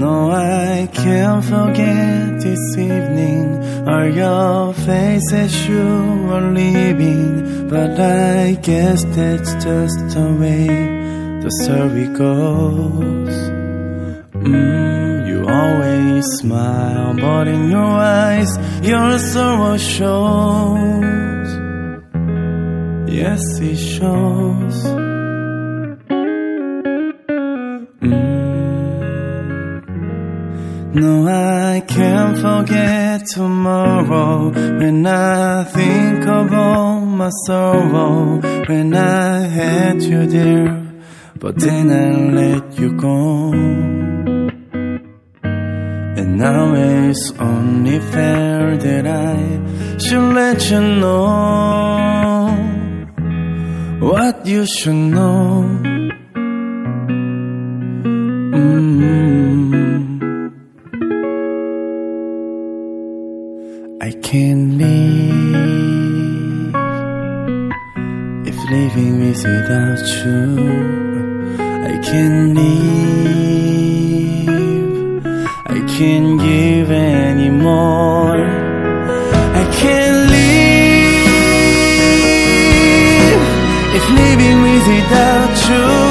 No, I can't forget this evening. Are your faces you are leaving? But I guess that's just the way the story goes. Mm, you always smile, but in your eyes, your sorrow shows. Yes, it shows. No, I can't forget tomorrow when I think of all my sorrow when I had you there, but then I let you go. And now it's only fair that I should let you know what you should know. I can't live if living is without you. I can't live. I can't give anymore. I can't live if living is without you.